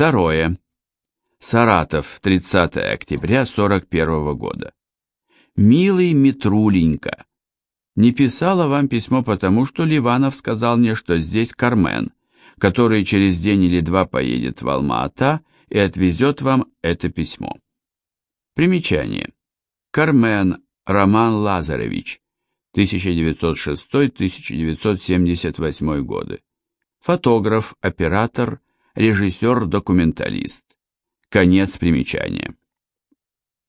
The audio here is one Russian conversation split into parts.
Второе. Саратов, 30 октября 41 года. «Милый Митруленька, не писала вам письмо потому, что Ливанов сказал мне, что здесь Кармен, который через день или два поедет в Алма-Ата и отвезет вам это письмо. Примечание. Кармен Роман Лазаревич, 1906-1978 годы. Фотограф, оператор, режиссер-документалист. Конец примечания.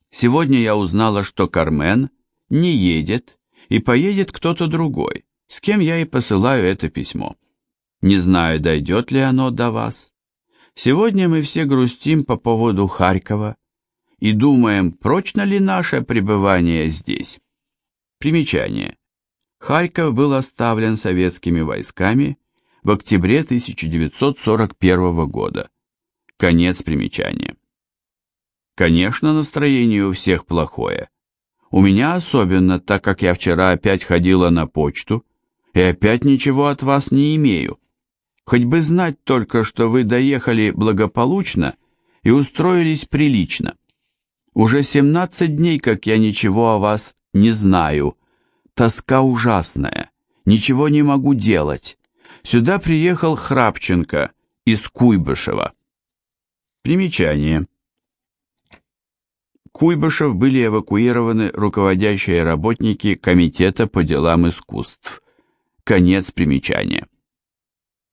Сегодня я узнала, что Кармен не едет, и поедет кто-то другой, с кем я и посылаю это письмо. Не знаю, дойдет ли оно до вас. Сегодня мы все грустим по поводу Харькова и думаем, прочно ли наше пребывание здесь. Примечание. Харьков был оставлен советскими войсками в октябре 1941 года. Конец примечания. Конечно, настроение у всех плохое. У меня особенно, так как я вчера опять ходила на почту и опять ничего от вас не имею. Хоть бы знать только, что вы доехали благополучно и устроились прилично. Уже 17 дней, как я ничего о вас не знаю. Тоска ужасная. Ничего не могу делать. Сюда приехал Храпченко из Куйбышева. Примечание. Куйбышев были эвакуированы руководящие работники Комитета по делам искусств. Конец примечания.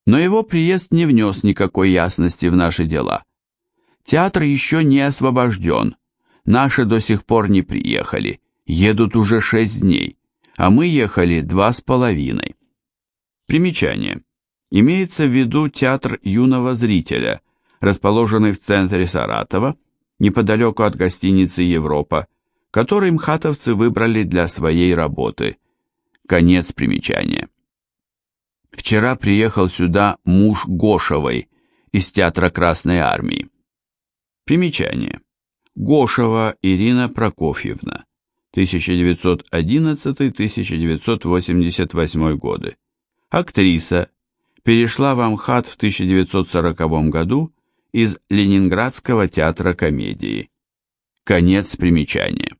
Но его приезд не внес никакой ясности в наши дела. Театр еще не освобожден. Наши до сих пор не приехали. Едут уже шесть дней, а мы ехали два с половиной. Примечание. Имеется в виду театр юного зрителя, расположенный в центре Саратова, неподалеку от гостиницы «Европа», который мхатовцы выбрали для своей работы. Конец примечания. Вчера приехал сюда муж Гошевой из театра Красной Армии. Примечание. Гошева Ирина Прокофьевна, 1911-1988 годы. Актриса, перешла в Амхат в 1940 году из Ленинградского театра комедии. Конец примечания.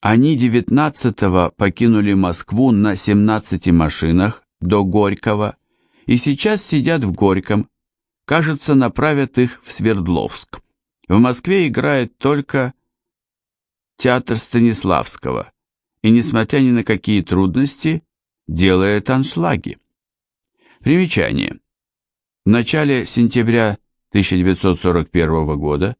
Они 19-го покинули Москву на 17 машинах до Горького и сейчас сидят в Горьком, кажется, направят их в Свердловск. В Москве играет только театр Станиславского, и, несмотря ни на какие трудности, делает аншлаги. Примечание. В начале сентября 1941 года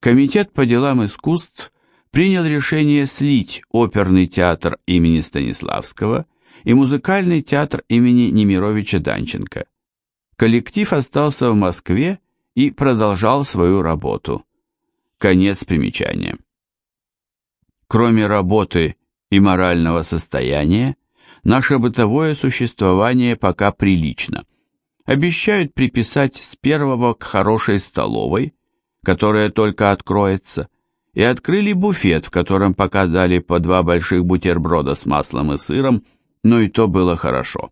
Комитет по делам искусств принял решение слить оперный театр имени Станиславского и музыкальный театр имени Немировича Данченко. Коллектив остался в Москве и продолжал свою работу. Конец примечания. Кроме работы и морального состояния, наше бытовое существование пока прилично – обещают приписать с первого к хорошей столовой, которая только откроется, и открыли буфет, в котором пока дали по два больших бутерброда с маслом и сыром, но и то было хорошо.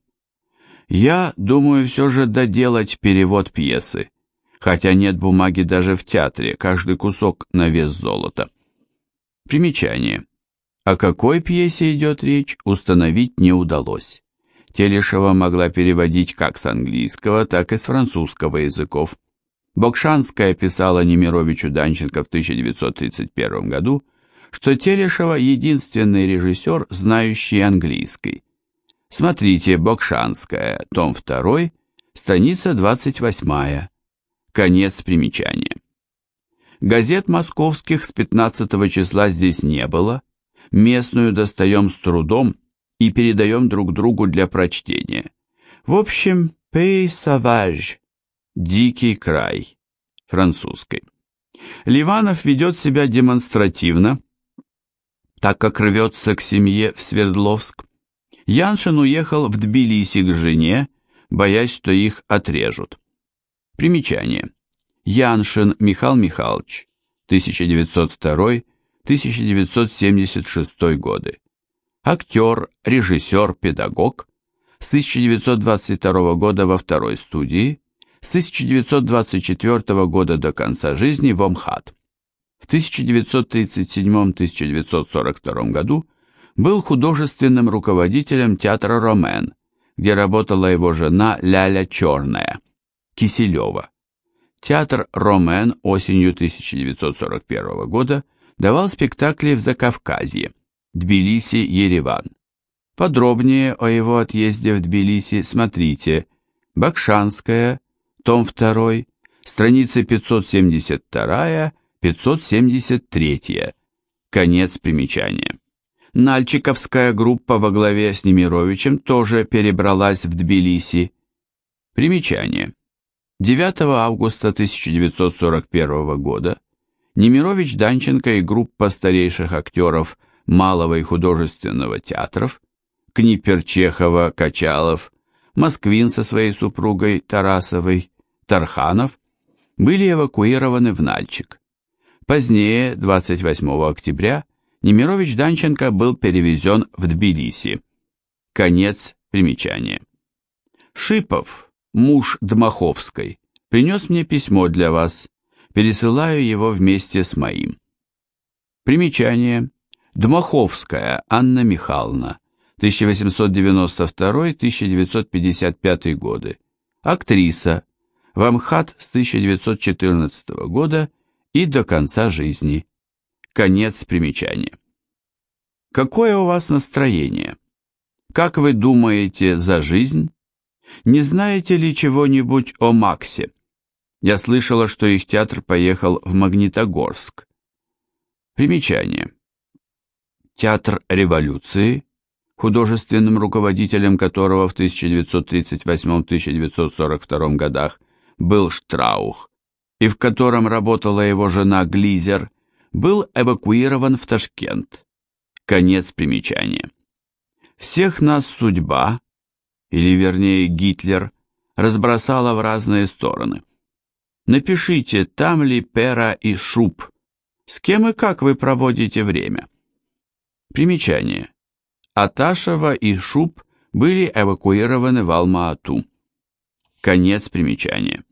Я думаю все же доделать перевод пьесы, хотя нет бумаги даже в театре, каждый кусок на вес золота. Примечание. О какой пьесе идет речь, установить не удалось. Телешева могла переводить как с английского, так и с французского языков. Бокшанская писала Немировичу Данченко в 1931 году, что Телешева единственный режиссер, знающий английский. Смотрите Бокшанская, том 2, страница 28, конец примечания. Газет московских с 15 числа здесь не было, местную достаем с трудом, и передаем друг другу для прочтения. В общем, «Pays sauvage» – «Дикий край» французской. Ливанов ведет себя демонстративно, так как рвется к семье в Свердловск. Яншин уехал в Тбилиси к жене, боясь, что их отрежут. Примечание. Яншин Михаил Михайлович, 1902-1976 годы актер, режиссер, педагог, с 1922 года во второй студии, с 1924 года до конца жизни в ОМХАТ. В 1937-1942 году был художественным руководителем театра «Ромен», где работала его жена Ляля Черная, Киселева. Театр «Ромен» осенью 1941 года давал спектакли в Закавказье, Тбилиси, Ереван. Подробнее о его отъезде в Тбилиси смотрите Бакшанская, том 2, страницы 572-573, конец примечания. Нальчиковская группа во главе с Немировичем тоже перебралась в Тбилиси. Примечание. 9 августа 1941 года Немирович Данченко и группа старейших актеров Малого и художественного театров Книпер Чехова, Качалов, Москвин со своей супругой Тарасовой, Тарханов были эвакуированы в Нальчик. Позднее, 28 октября, Немирович Данченко был перевезен в Тбилиси. Конец примечания. Шипов, муж Дмаховской, принес мне письмо для вас. Пересылаю его вместе с моим. Примечание. Дмаховская Анна Михайловна, 1892-1955 годы. Актриса. В Амхат с 1914 года и до конца жизни. Конец примечания. Какое у вас настроение? Как вы думаете за жизнь? Не знаете ли чего-нибудь о Максе? Я слышала, что их театр поехал в Магнитогорск. Примечание. Театр революции художественным руководителем которого в 1938-1942 годах был Штраух, и в котором работала его жена Глизер, был эвакуирован в Ташкент. Конец примечания. Всех нас судьба, или вернее Гитлер, разбросала в разные стороны. Напишите, там ли Пера и Шуб, с кем и как вы проводите время. Примечание. Аташева и Шуб были эвакуированы в Алма-Ату. Конец примечания.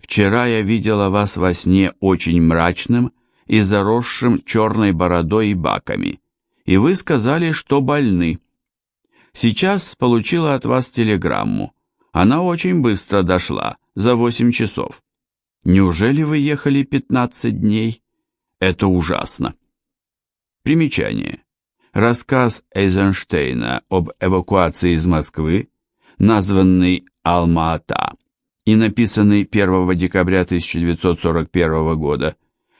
Вчера я видела вас во сне очень мрачным и заросшим черной бородой и баками, и вы сказали, что больны. Сейчас получила от вас телеграмму. Она очень быстро дошла, за 8 часов. Неужели вы ехали 15 дней? Это ужасно. Примечание. Рассказ Эйзенштейна об эвакуации из Москвы, названный «Алма-Ата» и написанный 1 декабря 1941 года,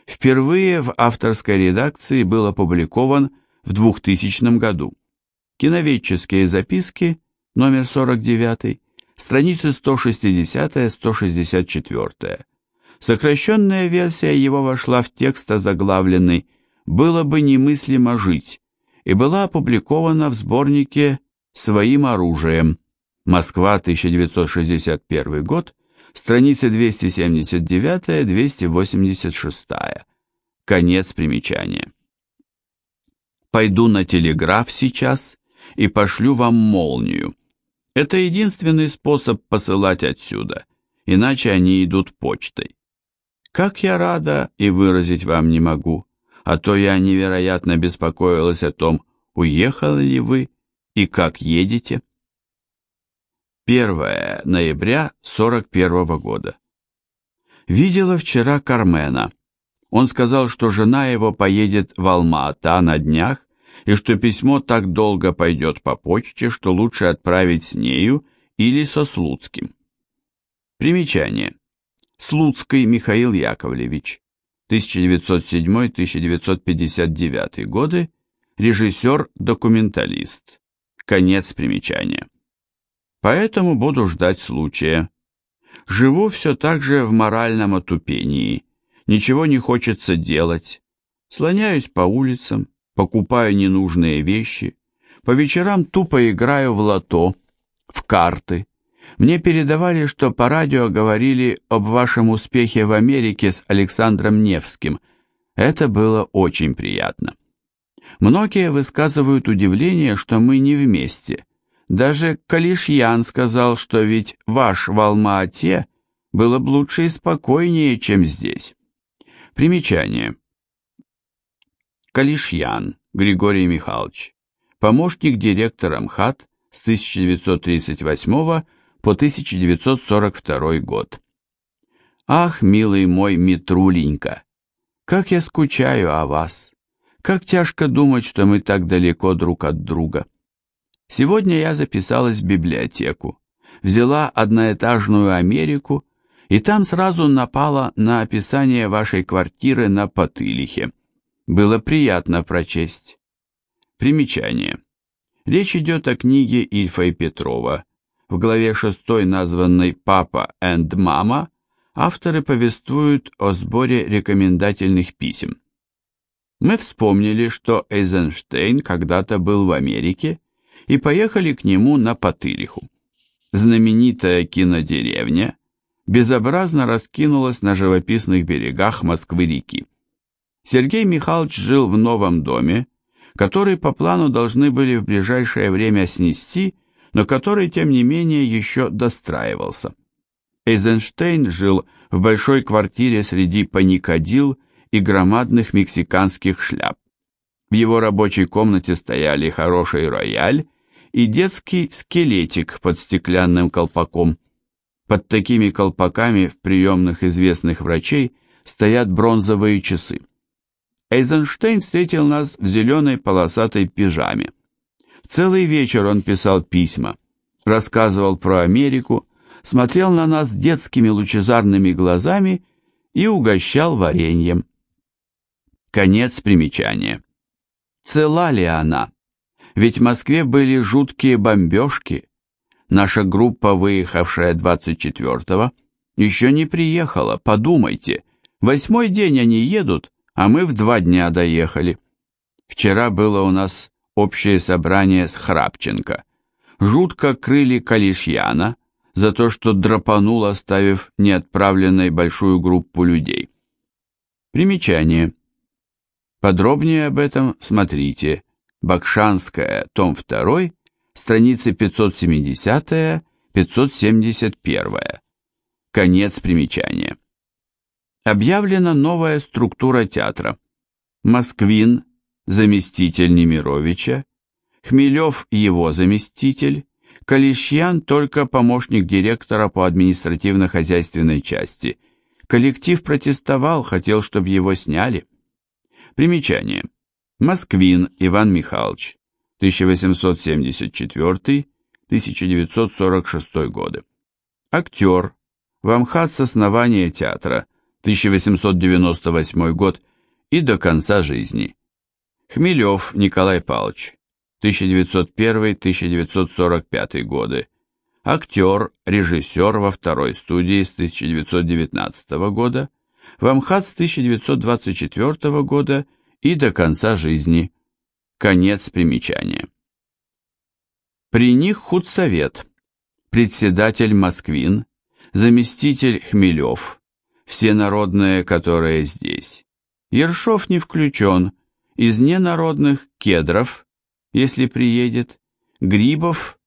впервые в авторской редакции был опубликован в 2000 году. Киноведческие записки, номер 49, страницы 160-164. Сокращенная версия его вошла в текст озаглавленный «Было бы немыслимо жить», и была опубликована в сборнике «Своим оружием. Москва, 1961 год», страницы 279-286. Конец примечания. Пойду на телеграф сейчас и пошлю вам молнию. Это единственный способ посылать отсюда, иначе они идут почтой. Как я рада и выразить вам не могу а то я невероятно беспокоилась о том, уехали ли вы и как едете. 1 ноября 41 года. Видела вчера Кармена. Он сказал, что жена его поедет в Алма-Ата на днях, и что письмо так долго пойдет по почте, что лучше отправить с нею или со Слуцким. Примечание. Слуцкий Михаил Яковлевич, 1907-1959 годы, режиссер-документалист. Конец примечания. Поэтому буду ждать случая. Живу все так же в моральном отупении, ничего не хочется делать, слоняюсь по улицам, покупаю ненужные вещи, по вечерам тупо играю в лото, в карты, мне передавали, что по радио говорили об вашем успехе в Америке с Александром Невским. Это было очень приятно. Многие высказывают удивление, что мы не вместе. Даже Калишьян сказал, что ведь ваш в Алма-Ате было бы лучше и спокойнее, чем здесь. Примечание. Калишьян Григорий Михайлович, помощник директора МХАТ с 1938 по 1942 год. Ах, милый мой Митруленька, как я скучаю о вас. Как тяжко думать, что мы так далеко друг от друга. Сегодня я записалась в библиотеку, взяла одноэтажную Америку и там сразу напала на описание вашей квартиры на Потылихе. Было приятно прочесть. Примечание. Речь идет о книге Ильфа и Петрова. В главе 6, названной «Папа and Мама», авторы повествуют о сборе рекомендательных писем. Мы вспомнили, что Эйзенштейн когда-то был в Америке, и поехали к нему на Потылиху. Знаменитая кинодеревня безобразно раскинулась на живописных берегах Москвы-реки. Сергей Михайлович жил в новом доме, который по плану должны были в ближайшее время снести, но который, тем не менее, еще достраивался. Эйзенштейн жил в большой квартире среди паникадил и громадных мексиканских шляп. В его рабочей комнате стояли хороший рояль и детский скелетик под стеклянным колпаком. Под такими колпаками в приемных известных врачей стоят бронзовые часы. Эйзенштейн встретил нас в зеленой полосатой пижаме. Целый вечер он писал письма, рассказывал про Америку, смотрел на нас детскими лучезарными глазами и угощал вареньем. Конец примечания. Цела ли она? Ведь в Москве были жуткие бомбежки. Наша группа, выехавшая 24-го, еще не приехала, подумайте. Восьмой день они едут, а мы в два дня доехали. Вчера было у нас общее собрание с Храпченко. Жутко крыли Калишьяна за то, что драпанул, оставив неотправленной большую группу людей. Примечание. Подробнее об этом смотрите. Бакшанская, том 2, страницы 570-571. Конец примечания. Объявлена новая структура театра. Москвин, заместитель Немировича, Хмелев его заместитель, Калишьян только помощник директора по административно-хозяйственной части. Коллектив протестовал, хотел, чтобы его сняли. Примечание. Москвин Иван Михайлович, 1874-1946 годы. Актер. В Амхат с основания театра, 1898 год и до конца жизни. Хмелев Николай Павлович, 1901-1945 годы. Актер, режиссер во второй студии с 1919 года в Амхат с 1924 года и до конца жизни. Конец примечания. При них худсовет, председатель Москвин, заместитель Хмелев, все народные, которые здесь. Ершов не включен, из ненародных Кедров, если приедет, Грибов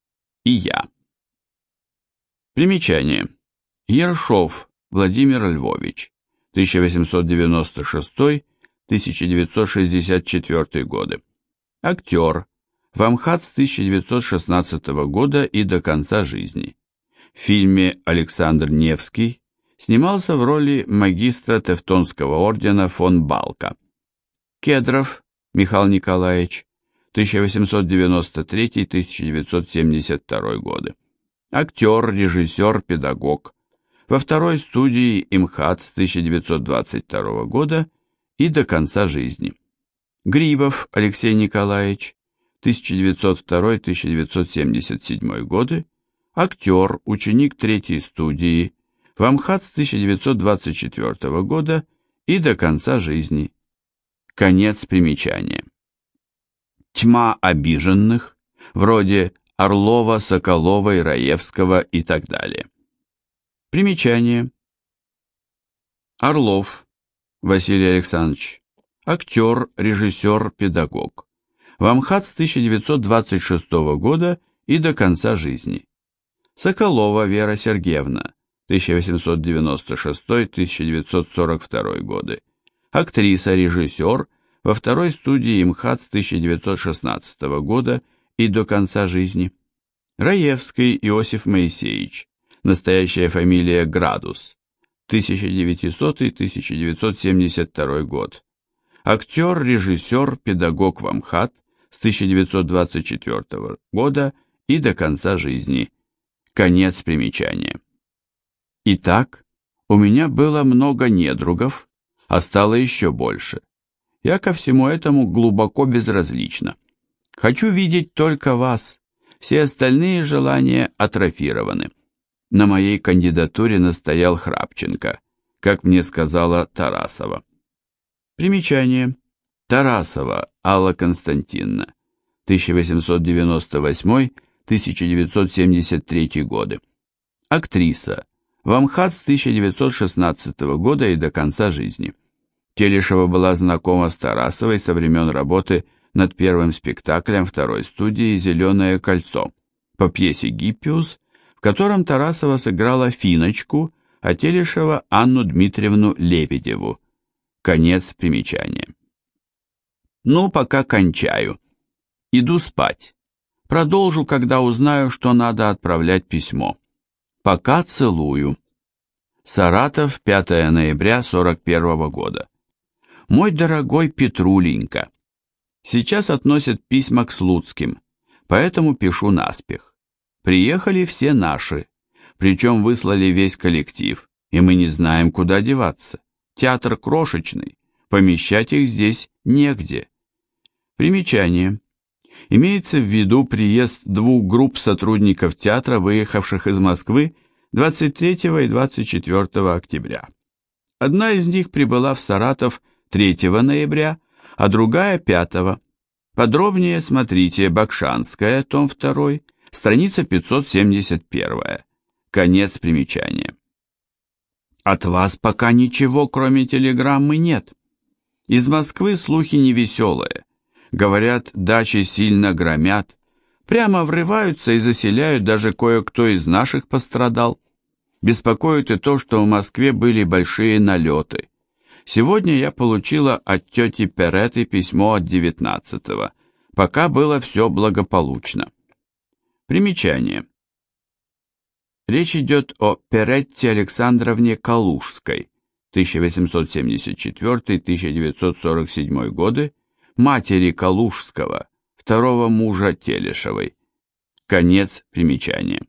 и я. Примечание. Ершов Владимир Львович, 1896-1964 годы. Актер. В Амхат с 1916 года и до конца жизни. В фильме «Александр Невский» снимался в роли магистра Тевтонского ордена фон Балка. Кедров Михаил Николаевич, 1893-1972 годы. Актер, режиссер, педагог во второй студии ИМХАТ с 1922 года и до конца жизни. Грибов Алексей Николаевич, 1902-1977 годы, актер, ученик третьей студии, в Амхат с 1924 года и до конца жизни. Конец примечания. Тьма обиженных, вроде Орлова, Соколова, Раевского и так далее. Примечание. Орлов Василий Александрович. Актер, режиссер, педагог. В Амхат с 1926 года и до конца жизни. Соколова Вера Сергеевна, 1896-1942 годы, актриса, режиссер во второй студии МХАТ с 1916 года и до конца жизни. Раевский Иосиф Моисеевич, настоящая фамилия Градус, 1900-1972 год. Актер, режиссер, педагог в МХАТ с 1924 года и до конца жизни. Конец примечания. Итак, у меня было много недругов, а стало еще больше. Я ко всему этому глубоко безразлична. Хочу видеть только вас. Все остальные желания атрофированы. На моей кандидатуре настоял Храпченко, как мне сказала Тарасова. Примечание. Тарасова Алла Константиновна, 1898-1973 годы. Актриса. В Амхат с 1916 года и до конца жизни. Телешева была знакома с Тарасовой со времен работы над первым спектаклем второй студии «Зеленое кольцо» по пьесе «Гиппиус», в котором Тарасова сыграла Финочку, а Телешева Анну Дмитриевну Лебедеву. Конец примечания. Ну, пока кончаю. Иду спать. Продолжу, когда узнаю, что надо отправлять письмо. Пока целую. Саратов, 5 ноября 41 года. Мой дорогой Петруленька, сейчас относят письма к Слуцким, поэтому пишу наспех. Приехали все наши, причем выслали весь коллектив, и мы не знаем, куда деваться. Театр крошечный, помещать их здесь негде. Примечание. Имеется в виду приезд двух групп сотрудников театра, выехавших из Москвы 23 и 24 октября. Одна из них прибыла в Саратов 3 ноября, а другая 5. Подробнее смотрите Бакшанская, том 2, страница 571. Конец примечания. От вас пока ничего, кроме телеграммы, нет. Из Москвы слухи невеселые. Говорят, дачи сильно громят. Прямо врываются и заселяют, даже кое-кто из наших пострадал. Беспокоит и то, что в Москве были большие налеты. Сегодня я получила от тети Переты письмо от 19-го. Пока было все благополучно. Примечание. Речь идет о Перетте Александровне Калужской, 1874-1947 годы, матери Калужского, второго мужа Телешевой. Конец примечания.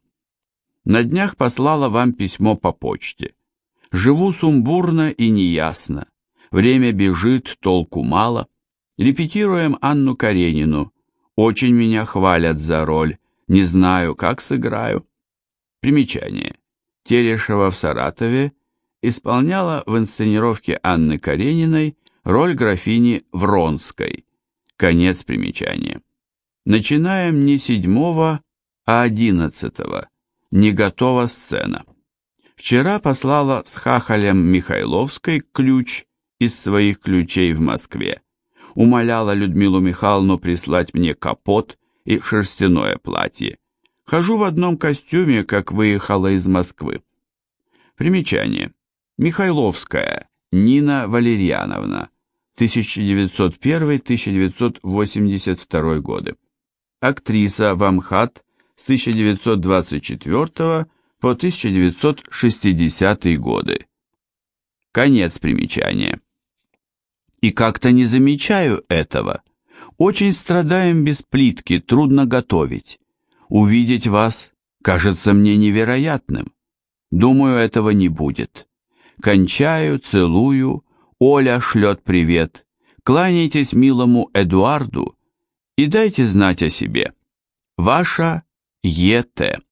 На днях послала вам письмо по почте. Живу сумбурно и неясно. Время бежит, толку мало. Репетируем Анну Каренину. Очень меня хвалят за роль. Не знаю, как сыграю. Примечание. Терешева в Саратове исполняла в инсценировке Анны Карениной роль графини Вронской. Конец примечания. Начинаем не седьмого, а одиннадцатого. Не готова сцена. Вчера послала с хахалем Михайловской ключ из своих ключей в Москве. Умоляла Людмилу Михайловну прислать мне капот и шерстяное платье. Хожу в одном костюме, как выехала из Москвы. Примечание. Михайловская Нина Валерьяновна, 1901-1982 годы. Актриса в Амхат с 1924 по 1960 годы. Конец примечания. И как-то не замечаю этого. Очень страдаем без плитки, трудно готовить. Увидеть вас кажется мне невероятным. Думаю, этого не будет. Кончаю, целую, Оля шлет привет. Кланяйтесь милому Эдуарду и дайте знать о себе. Ваша Е.Т.